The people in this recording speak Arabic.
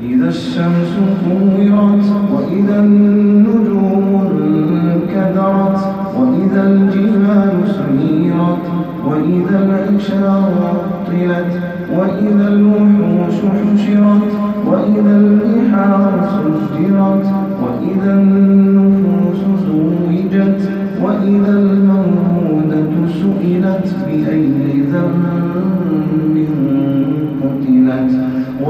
إذا الشمس كورت وإذا النجوم انكدرت وإذا الجبال سيرت وإذا العشار عطلت وإذا الوحوش حشرت وإذا البحار سجرت وإذا النفوس زوجت وإذا الموءودة سئلت بأي ذنب